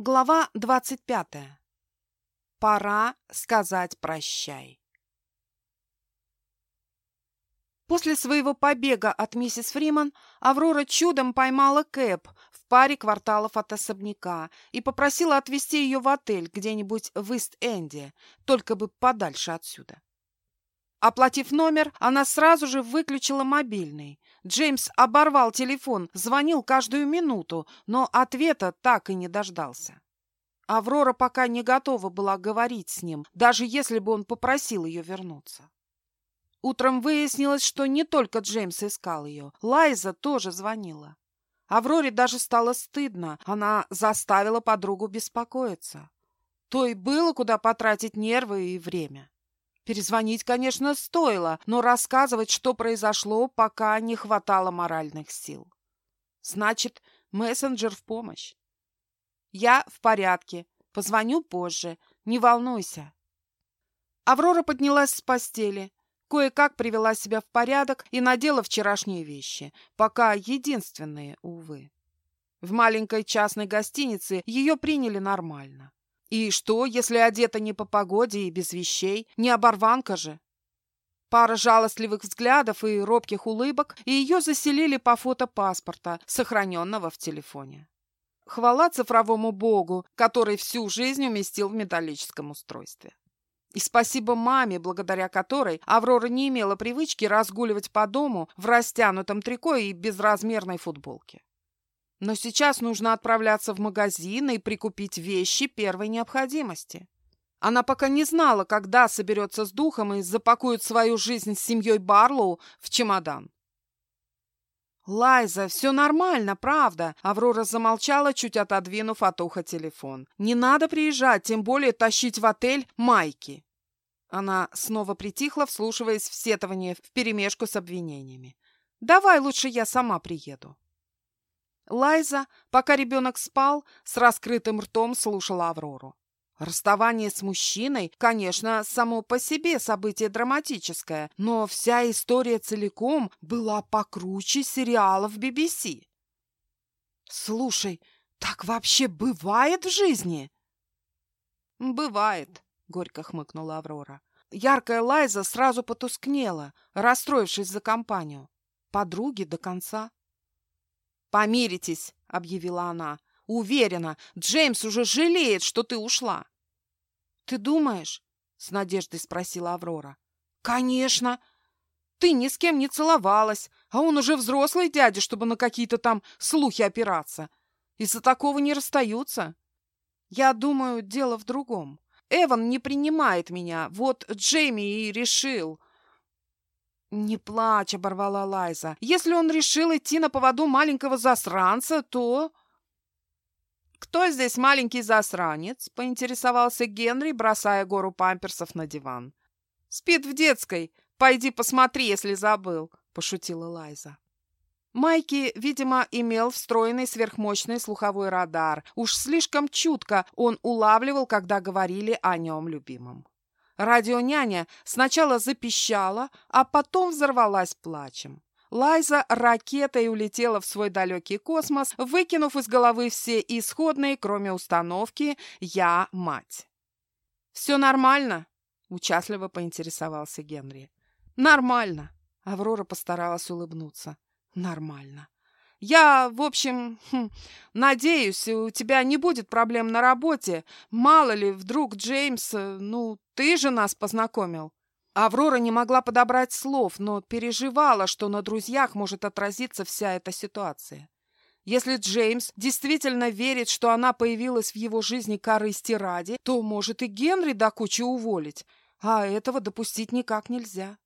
Глава двадцать пятая. Пора сказать прощай. После своего побега от миссис Фриман Аврора чудом поймала Кэп в паре кварталов от особняка и попросила отвезти ее в отель где-нибудь в Ист-Энде, только бы подальше отсюда. Оплатив номер, она сразу же выключила мобильный. Джеймс оборвал телефон, звонил каждую минуту, но ответа так и не дождался. Аврора пока не готова была говорить с ним, даже если бы он попросил ее вернуться. Утром выяснилось, что не только Джеймс искал ее. Лайза тоже звонила. Авроре даже стало стыдно. Она заставила подругу беспокоиться. То и было куда потратить нервы и время. Перезвонить, конечно, стоило, но рассказывать, что произошло, пока не хватало моральных сил. Значит, мессенджер в помощь. Я в порядке. Позвоню позже. Не волнуйся. Аврора поднялась с постели. Кое-как привела себя в порядок и надела вчерашние вещи. Пока единственные, увы. В маленькой частной гостинице ее приняли нормально. И что, если одета не по погоде и без вещей? Не оборванка же? Пара жалостливых взглядов и робких улыбок, и ее заселили по фото паспорта, сохраненного в телефоне. Хвала цифровому богу, который всю жизнь уместил в металлическом устройстве. И спасибо маме, благодаря которой Аврора не имела привычки разгуливать по дому в растянутом трико и безразмерной футболке. Но сейчас нужно отправляться в магазин и прикупить вещи первой необходимости. Она пока не знала, когда соберется с духом и запакует свою жизнь с семьей Барлоу в чемодан. «Лайза, все нормально, правда?» Аврора замолчала, чуть отодвинув от уха телефон. «Не надо приезжать, тем более тащить в отель майки». Она снова притихла, вслушиваясь в сетование вперемешку с обвинениями. «Давай лучше я сама приеду». Лайза, пока ребенок спал, с раскрытым ртом слушала Аврору. Расставание с мужчиной, конечно, само по себе событие драматическое, но вся история целиком была покруче сериалов BBC. «Слушай, так вообще бывает в жизни?» «Бывает», — горько хмыкнула Аврора. Яркая Лайза сразу потускнела, расстроившись за компанию. Подруги до конца. «Помиритесь», — объявила она. «Уверена, Джеймс уже жалеет, что ты ушла». «Ты думаешь?» — с надеждой спросила Аврора. «Конечно! Ты ни с кем не целовалась, а он уже взрослый дядя, чтобы на какие-то там слухи опираться. Из-за такого не расстаются. Я думаю, дело в другом. Эван не принимает меня, вот Джейми и решил. «Не плачь», — оборвала Лайза. «Если он решил идти на поводу маленького засранца, то...» «Кто здесь маленький засранец?» — поинтересовался Генри, бросая гору памперсов на диван. «Спит в детской. Пойди посмотри, если забыл», — пошутила Лайза. Майки, видимо, имел встроенный сверхмощный слуховой радар. Уж слишком чутко он улавливал, когда говорили о нем любимом. Радионяня сначала запищала, а потом взорвалась плачем. Лайза ракетой улетела в свой далекий космос, выкинув из головы все исходные, кроме установки «Я мать». «Все нормально?» – участливо поинтересовался Генри. «Нормально», – Аврора постаралась улыбнуться. «Нормально». Я, в общем, хм, надеюсь, у тебя не будет проблем на работе. Мало ли, вдруг Джеймс, э, ну, ты же нас познакомил. Аврора не могла подобрать слов, но переживала, что на друзьях может отразиться вся эта ситуация. Если Джеймс действительно верит, что она появилась в его жизни корысти ради, то может и Генри до кучи уволить, а этого допустить никак нельзя.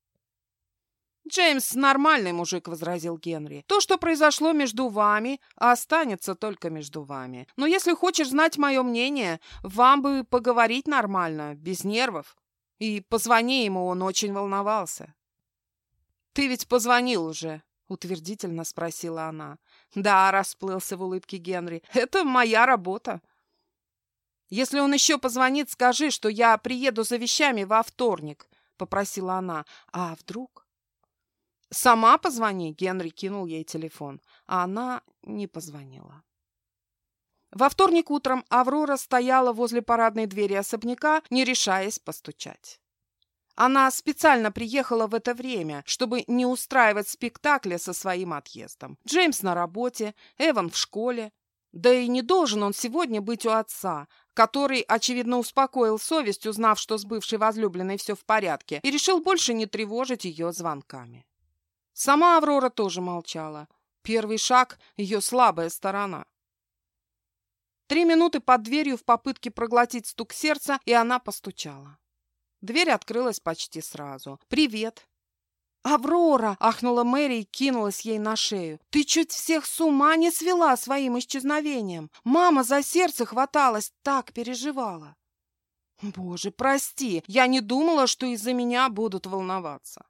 «Джеймс нормальный мужик», — возразил Генри. «То, что произошло между вами, останется только между вами. Но если хочешь знать мое мнение, вам бы поговорить нормально, без нервов. И позвони ему, он очень волновался». «Ты ведь позвонил уже?» — утвердительно спросила она. «Да», — расплылся в улыбке Генри, — «это моя работа». «Если он еще позвонит, скажи, что я приеду за вещами во вторник», — попросила она. «А вдруг?» «Сама позвони», — Генри кинул ей телефон, а она не позвонила. Во вторник утром Аврора стояла возле парадной двери особняка, не решаясь постучать. Она специально приехала в это время, чтобы не устраивать спектакля со своим отъездом. Джеймс на работе, Эван в школе. Да и не должен он сегодня быть у отца, который, очевидно, успокоил совесть, узнав, что с бывшей возлюбленной все в порядке, и решил больше не тревожить ее звонками. Сама Аврора тоже молчала. Первый шаг — ее слабая сторона. Три минуты под дверью в попытке проглотить стук сердца, и она постучала. Дверь открылась почти сразу. «Привет!» «Аврора!» — ахнула Мэри и кинулась ей на шею. «Ты чуть всех с ума не свела своим исчезновением! Мама за сердце хваталась, так переживала!» «Боже, прости! Я не думала, что из-за меня будут волноваться!»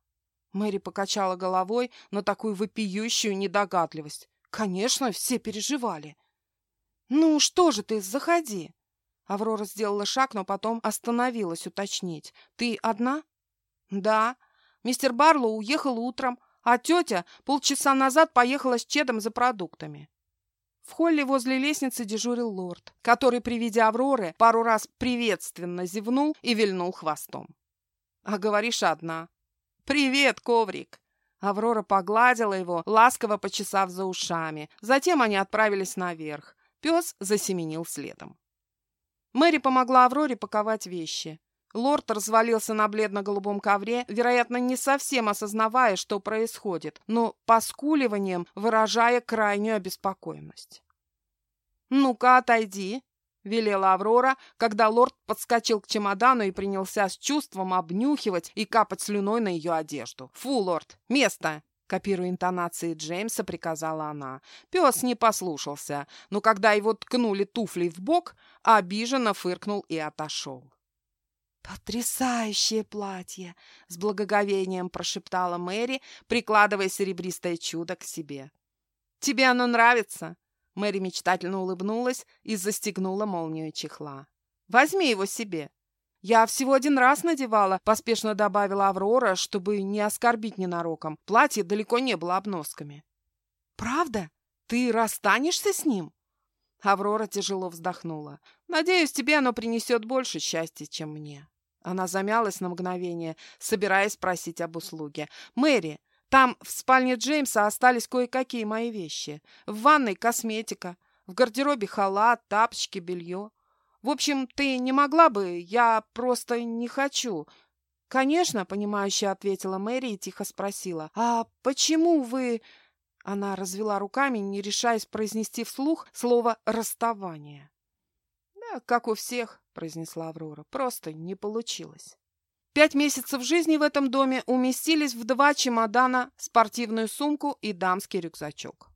Мэри покачала головой на такую вопиющую недогадливость. «Конечно, все переживали!» «Ну, что же ты, заходи!» Аврора сделала шаг, но потом остановилась уточнить. «Ты одна?» «Да. Мистер Барлоу уехал утром, а тетя полчаса назад поехала с Чедом за продуктами». В холле возле лестницы дежурил лорд, который при виде Авроры пару раз приветственно зевнул и вильнул хвостом. «А говоришь, одна». «Привет, коврик!» Аврора погладила его, ласково почесав за ушами. Затем они отправились наверх. Пес засеменил следом. Мэри помогла Авроре паковать вещи. Лорд развалился на бледно-голубом ковре, вероятно, не совсем осознавая, что происходит, но поскуливанием выражая крайнюю обеспокоенность. «Ну-ка, отойди», — велела Аврора, когда лорд подскочил к чемодану и принялся с чувством обнюхивать и капать слюной на ее одежду. «Фу, лорд, место!» Копируя интонации Джеймса, приказала она. Пес не послушался, но когда его ткнули туфлей в бок, обиженно фыркнул и отошел. «Потрясающее платье!» — с благоговением прошептала Мэри, прикладывая серебристое чудо к себе. «Тебе оно нравится?» Мэри мечтательно улыбнулась и застегнула молнию чехла. «Возьми его себе. «Я всего один раз надевала», — поспешно добавила Аврора, чтобы не оскорбить ненароком. Платье далеко не было обносками. «Правда? Ты расстанешься с ним?» Аврора тяжело вздохнула. «Надеюсь, тебе оно принесет больше счастья, чем мне». Она замялась на мгновение, собираясь просить об услуге. «Мэри, там в спальне Джеймса остались кое-какие мои вещи. В ванной косметика, в гардеробе халат, тапочки, белье. В общем, ты не могла бы, я просто не хочу». «Конечно», — понимающе ответила Мэри и тихо спросила. «А почему вы...» Она развела руками, не решаясь произнести вслух слово «расставание». «Да, как у всех», — произнесла Аврора, — «просто не получилось». Пять месяцев жизни в этом доме уместились в два чемодана, спортивную сумку и дамский рюкзачок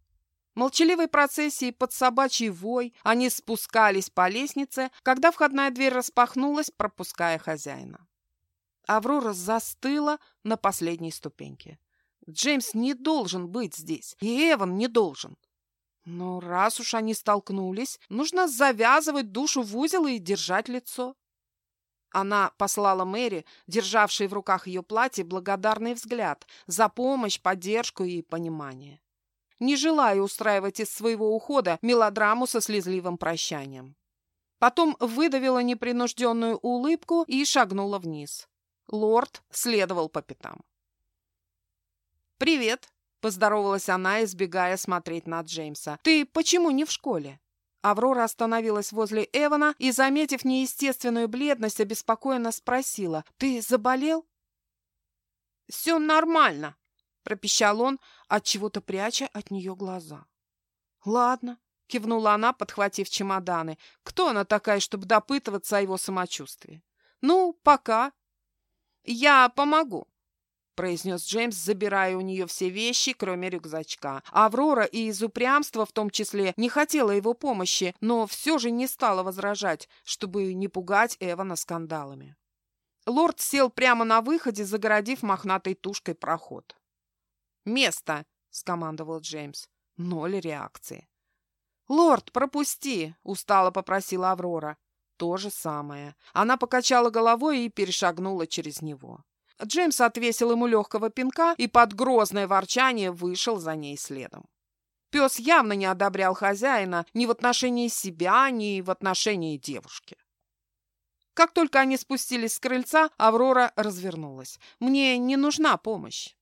молчаливой процессии под собачий вой они спускались по лестнице, когда входная дверь распахнулась, пропуская хозяина. Аврора застыла на последней ступеньке. Джеймс не должен быть здесь, и Эван не должен. Но раз уж они столкнулись, нужно завязывать душу в узел и держать лицо. Она послала Мэри, державшей в руках ее платье, благодарный взгляд за помощь, поддержку и понимание не желая устраивать из своего ухода мелодраму со слезливым прощанием. Потом выдавила непринужденную улыбку и шагнула вниз. Лорд следовал по пятам. «Привет!» — поздоровалась она, избегая смотреть на Джеймса. «Ты почему не в школе?» Аврора остановилась возле Эвана и, заметив неестественную бледность, обеспокоенно спросила. «Ты заболел?» «Все нормально», пропищал он, от чего-то пряча от нее глаза. Ладно, кивнула она, подхватив чемоданы. Кто она такая, чтобы допытываться о его самочувствии? Ну, пока. Я помогу, произнес Джеймс, забирая у нее все вещи, кроме рюкзачка. Аврора и из упрямства в том числе не хотела его помощи, но все же не стала возражать, чтобы не пугать Эвана скандалами. Лорд сел прямо на выходе, загородив мохнатой тушкой проход. «Место!» — скомандовал Джеймс. Ноль реакции. «Лорд, пропусти!» — устало попросила Аврора. То же самое. Она покачала головой и перешагнула через него. Джеймс отвесил ему легкого пинка и под грозное ворчание вышел за ней следом. Пес явно не одобрял хозяина ни в отношении себя, ни в отношении девушки. Как только они спустились с крыльца, Аврора развернулась. «Мне не нужна помощь».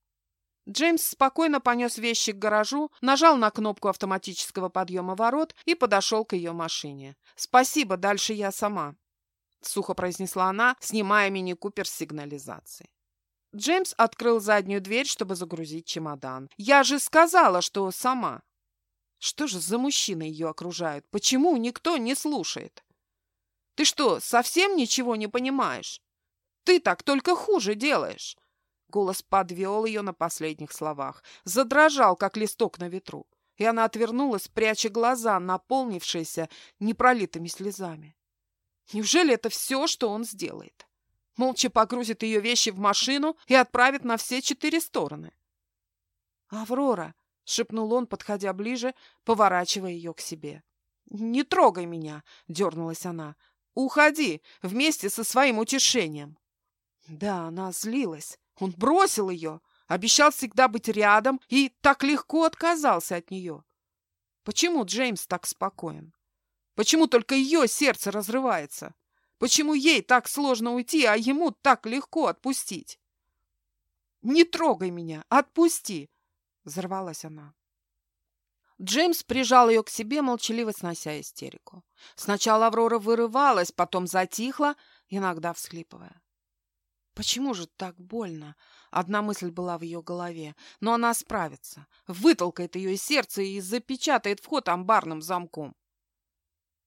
Джеймс спокойно понес вещи к гаражу, нажал на кнопку автоматического подъема ворот и подошел к ее машине. «Спасибо, дальше я сама», — сухо произнесла она, снимая мини-купер с сигнализации. Джеймс открыл заднюю дверь, чтобы загрузить чемодан. «Я же сказала, что сама!» Что же за мужчины ее окружают? Почему никто не слушает? Ты что, совсем ничего не понимаешь? Ты так только хуже делаешь. Голос подвел ее на последних словах. Задрожал, как листок на ветру. И она отвернулась, пряча глаза, наполнившиеся непролитыми слезами. Неужели это все, что он сделает? Молча погрузит ее вещи в машину и отправит на все четыре стороны. «Аврора!» — шепнул он, подходя ближе, поворачивая ее к себе. «Не трогай меня!» — дернулась она. Уходи вместе со своим утешением. Да, она злилась. Он бросил ее, обещал всегда быть рядом и так легко отказался от нее. Почему Джеймс так спокоен? Почему только ее сердце разрывается? Почему ей так сложно уйти, а ему так легко отпустить? «Не трогай меня! Отпусти!» — взорвалась она. Джеймс прижал ее к себе, молчаливо снося истерику. Сначала Аврора вырывалась, потом затихла, иногда всхлипывая. Почему же так больно? Одна мысль была в ее голове. Но она справится. Вытолкает ее из сердца и запечатает вход амбарным замком.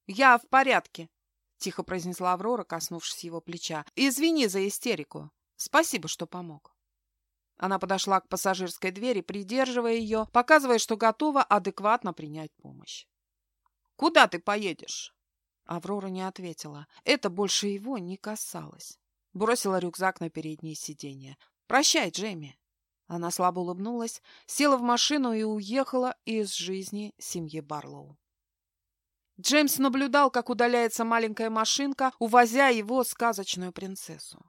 «Я в порядке», — тихо произнесла Аврора, коснувшись его плеча. «Извини за истерику. Спасибо, что помог». Она подошла к пассажирской двери, придерживая ее, показывая, что готова адекватно принять помощь. «Куда ты поедешь?» Аврора не ответила. Это больше его не касалось. Бросила рюкзак на переднее сиденье. «Прощай, Джейми!» Она слабо улыбнулась, села в машину и уехала из жизни семьи Барлоу. Джеймс наблюдал, как удаляется маленькая машинка, увозя его сказочную принцессу.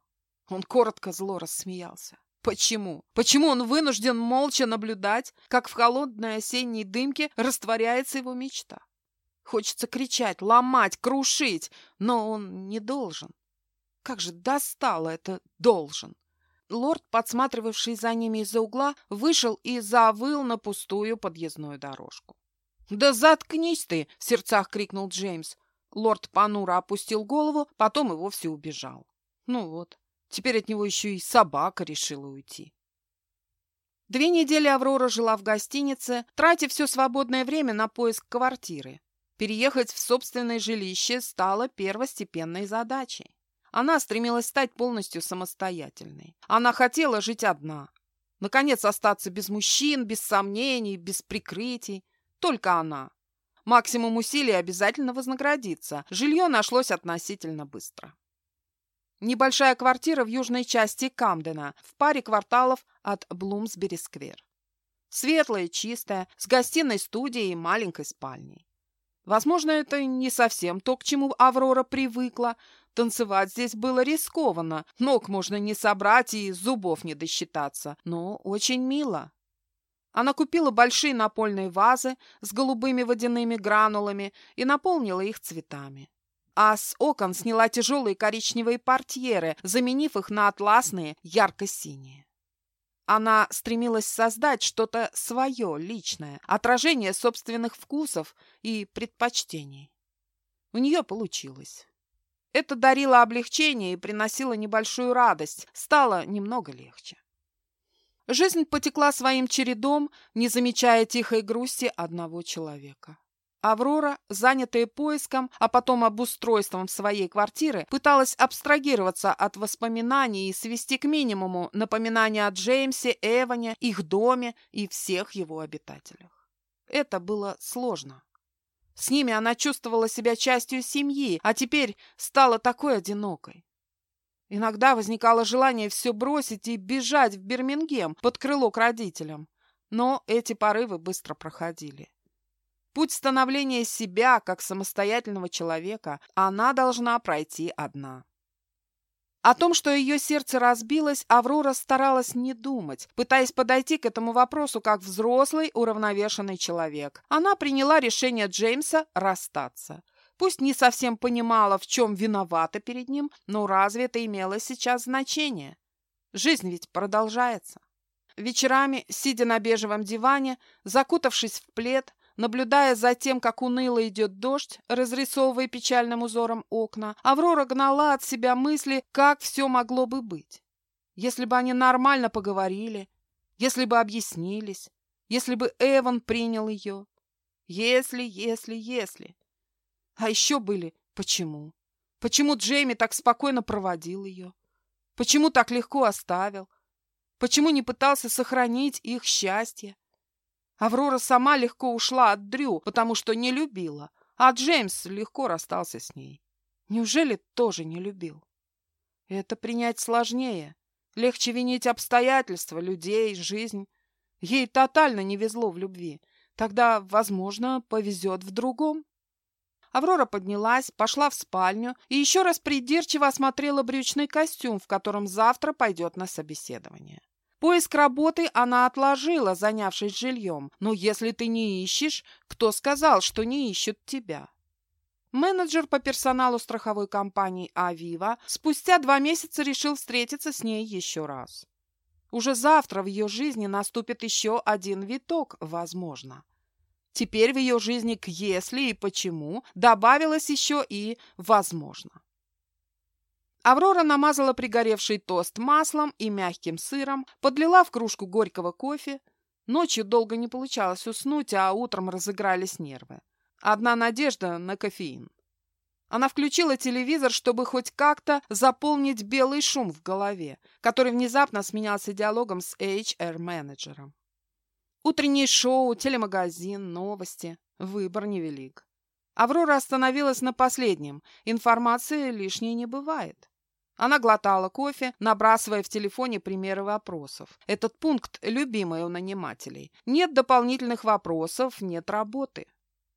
Он коротко зло рассмеялся. Почему? Почему он вынужден молча наблюдать, как в холодной осенней дымке растворяется его мечта? Хочется кричать, ломать, крушить, но он не должен. Как же достало это «должен». Лорд, подсматривавший за ними из-за угла, вышел и завыл на пустую подъездную дорожку. «Да заткнись ты!» — в сердцах крикнул Джеймс. Лорд понуро опустил голову, потом и вовсе убежал. Ну вот, Теперь от него еще и собака решила уйти. Две недели Аврора жила в гостинице, тратя все свободное время на поиск квартиры. Переехать в собственное жилище стало первостепенной задачей. Она стремилась стать полностью самостоятельной. Она хотела жить одна. Наконец остаться без мужчин, без сомнений, без прикрытий. Только она. Максимум усилий обязательно вознаградится. Жилье нашлось относительно быстро. Небольшая квартира в южной части Камдена, в паре кварталов от Блумсбери-сквер. Светлая, чистая, с гостиной студией и маленькой спальней. Возможно, это не совсем то, к чему Аврора привыкла. Танцевать здесь было рискованно, ног можно не собрать и зубов не досчитаться, но очень мило. Она купила большие напольные вазы с голубыми водяными гранулами и наполнила их цветами а с окон сняла тяжелые коричневые портьеры, заменив их на атласные ярко-синие. Она стремилась создать что-то свое, личное, отражение собственных вкусов и предпочтений. У нее получилось. Это дарило облегчение и приносило небольшую радость, стало немного легче. Жизнь потекла своим чередом, не замечая тихой грусти одного человека. Аврора, занятая поиском, а потом обустройством своей квартиры, пыталась абстрагироваться от воспоминаний и свести к минимуму напоминания о Джеймсе, Эване, их доме и всех его обитателях. Это было сложно. С ними она чувствовала себя частью семьи, а теперь стала такой одинокой. Иногда возникало желание все бросить и бежать в Бирмингем под крыло к родителям, но эти порывы быстро проходили. Путь становления себя как самостоятельного человека она должна пройти одна. О том, что ее сердце разбилось, Аврора старалась не думать, пытаясь подойти к этому вопросу как взрослый, уравновешенный человек. Она приняла решение Джеймса расстаться. Пусть не совсем понимала, в чем виновата перед ним, но разве это имело сейчас значение? Жизнь ведь продолжается. Вечерами, сидя на бежевом диване, закутавшись в плед, Наблюдая за тем, как уныло идет дождь, разрисовывая печальным узором окна, Аврора гнала от себя мысли, как все могло бы быть. Если бы они нормально поговорили, если бы объяснились, если бы Эван принял ее. Если, если, если. А еще были почему. Почему Джейми так спокойно проводил ее? Почему так легко оставил? Почему не пытался сохранить их счастье? Аврора сама легко ушла от Дрю, потому что не любила, а Джеймс легко расстался с ней. Неужели тоже не любил? Это принять сложнее. Легче винить обстоятельства, людей, жизнь. Ей тотально не везло в любви. Тогда, возможно, повезет в другом. Аврора поднялась, пошла в спальню и еще раз придирчиво осмотрела брючный костюм, в котором завтра пойдет на собеседование. Поиск работы она отложила, занявшись жильем. Но если ты не ищешь, кто сказал, что не ищут тебя? Менеджер по персоналу страховой компании «Авива» спустя два месяца решил встретиться с ней еще раз. Уже завтра в ее жизни наступит еще один виток, возможно. Теперь в ее жизни к «если» и «почему» добавилось еще и «возможно». Аврора намазала пригоревший тост маслом и мягким сыром, подлила в кружку горького кофе. Ночью долго не получалось уснуть, а утром разыгрались нервы. Одна надежда на кофеин. Она включила телевизор, чтобы хоть как-то заполнить белый шум в голове, который внезапно сменялся диалогом с HR-менеджером. Утреннее шоу, телемагазин, новости. Выбор невелик. Аврора остановилась на последнем. Информации лишней не бывает. Она глотала кофе, набрасывая в телефоне примеры вопросов. Этот пункт любимый у нанимателей. Нет дополнительных вопросов, нет работы.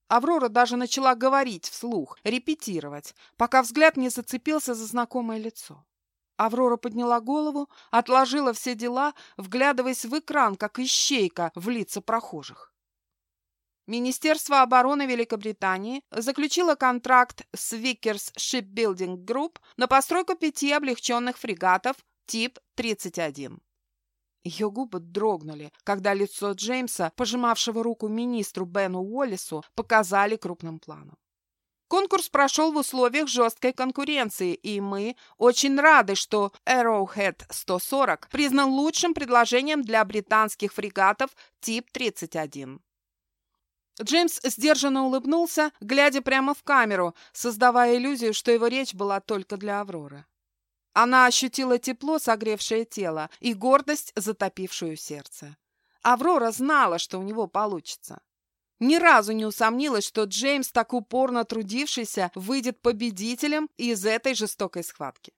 Аврора даже начала говорить вслух, репетировать, пока взгляд не зацепился за знакомое лицо. Аврора подняла голову, отложила все дела, вглядываясь в экран, как ищейка в лица прохожих. Министерство обороны Великобритании заключило контракт с Vickers Shipbuilding Group на постройку пяти облегченных фрегатов тип 31. Ее губы дрогнули, когда лицо Джеймса, пожимавшего руку министру Бену Уоллису, показали крупным планом. Конкурс прошел в условиях жесткой конкуренции, и мы очень рады, что Arrowhead 140 признан лучшим предложением для британских фрегатов тип 31. Джеймс сдержанно улыбнулся, глядя прямо в камеру, создавая иллюзию, что его речь была только для Авроры. Она ощутила тепло, согревшее тело, и гордость, затопившую сердце. Аврора знала, что у него получится. Ни разу не усомнилась, что Джеймс, так упорно трудившийся, выйдет победителем из этой жестокой схватки.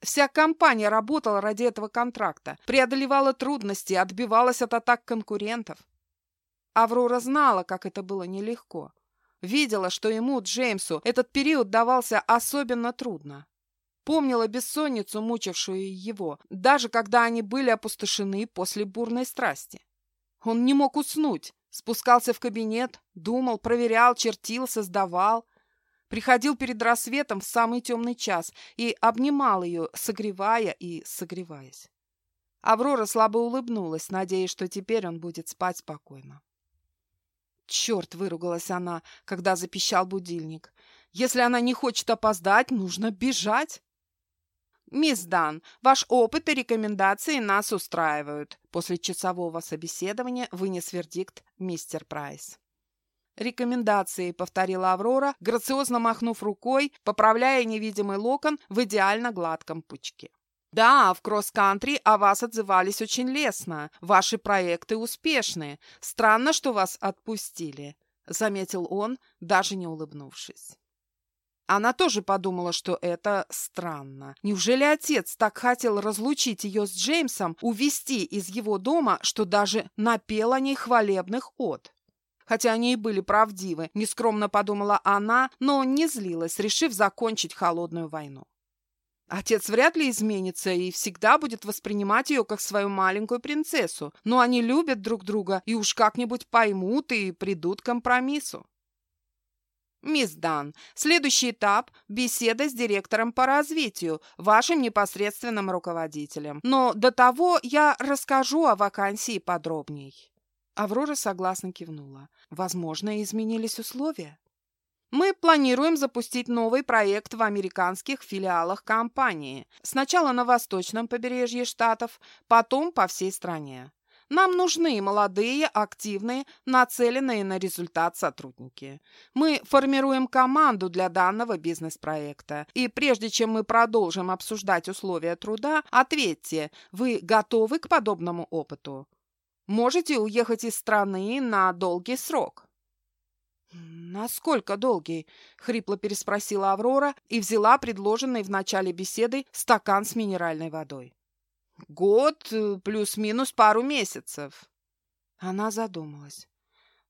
Вся компания работала ради этого контракта, преодолевала трудности, отбивалась от атак конкурентов. Аврора знала, как это было нелегко. Видела, что ему, Джеймсу, этот период давался особенно трудно. Помнила бессонницу, мучившую его, даже когда они были опустошены после бурной страсти. Он не мог уснуть, спускался в кабинет, думал, проверял, чертил, создавал. Приходил перед рассветом в самый темный час и обнимал ее, согревая и согреваясь. Аврора слабо улыбнулась, надеясь, что теперь он будет спать спокойно. «Черт!» — выругалась она, когда запищал будильник. «Если она не хочет опоздать, нужно бежать!» «Мисс Дан, ваш опыт и рекомендации нас устраивают», после часового собеседования вынес вердикт мистер Прайс. «Рекомендации», — повторила Аврора, грациозно махнув рукой, поправляя невидимый локон в идеально гладком пучке. Да, в кросс-кантри о вас отзывались очень лестно. Ваши проекты успешны. Странно, что вас отпустили, заметил он, даже не улыбнувшись. Она тоже подумала, что это странно. Неужели отец так хотел разлучить ее с Джеймсом, увести из его дома, что даже напел о ней хвалебных от? Хотя они и были правдивы, нескромно подумала она, но не злилась, решив закончить холодную войну. Отец вряд ли изменится и всегда будет воспринимать ее как свою маленькую принцессу, но они любят друг друга и уж как-нибудь поймут и придут к компромиссу. «Мисс Дан, следующий этап – беседа с директором по развитию, вашим непосредственным руководителем. Но до того я расскажу о вакансии подробней». Аврора согласно кивнула. Возможно, изменились условия. Мы планируем запустить новый проект в американских филиалах компании. Сначала на восточном побережье штатов, потом по всей стране. Нам нужны молодые, активные, нацеленные на результат сотрудники. Мы формируем команду для данного бизнес-проекта. И прежде чем мы продолжим обсуждать условия труда, ответьте, вы готовы к подобному опыту? Можете уехать из страны на долгий срок. «Насколько долгий?» — хрипло переспросила Аврора и взяла предложенный в начале беседы стакан с минеральной водой. «Год э, плюс-минус пару месяцев». Она задумалась.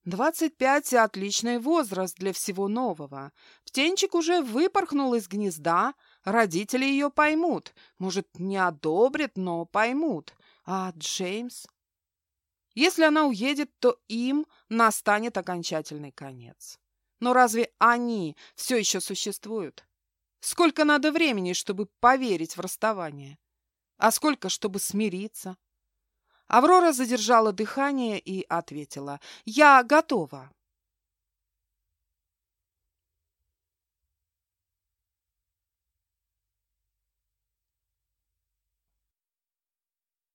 «Двадцать пять — отличный возраст для всего нового. Птенчик уже выпорхнул из гнезда, родители ее поймут. Может, не одобрят, но поймут. А Джеймс? Если она уедет, то им настанет окончательный конец. Но разве они все еще существуют? Сколько надо времени, чтобы поверить в расставание? А сколько, чтобы смириться? Аврора задержала дыхание и ответила. «Я готова».